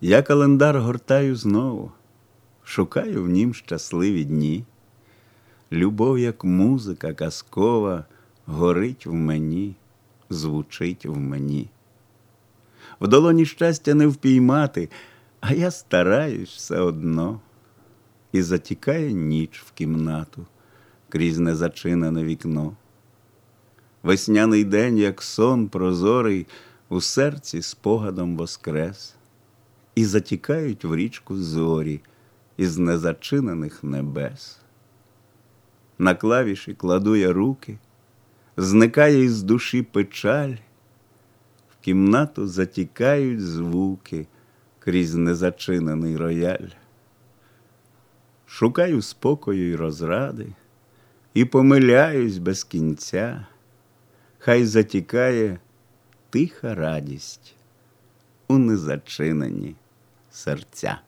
Я календар гортаю знову, шукаю в нім щасливі дні. Любов, як музика казкова, горить в мені, звучить в мені. В долоні щастя не впіймати, а я стараюсь все одно. І затікає ніч в кімнату крізь незачинене вікно. Весняний день, як сон прозорий, у серці спогадом воскрес, і затікають в річку зорі із незачинених небес. На клавіші кладу я руки, зникає із душі печаль, в кімнату затікають звуки крізь незачинений рояль. Шукаю спокою й розради, і помиляюсь без кінця, хай затікає тиха радість у незачинені серця.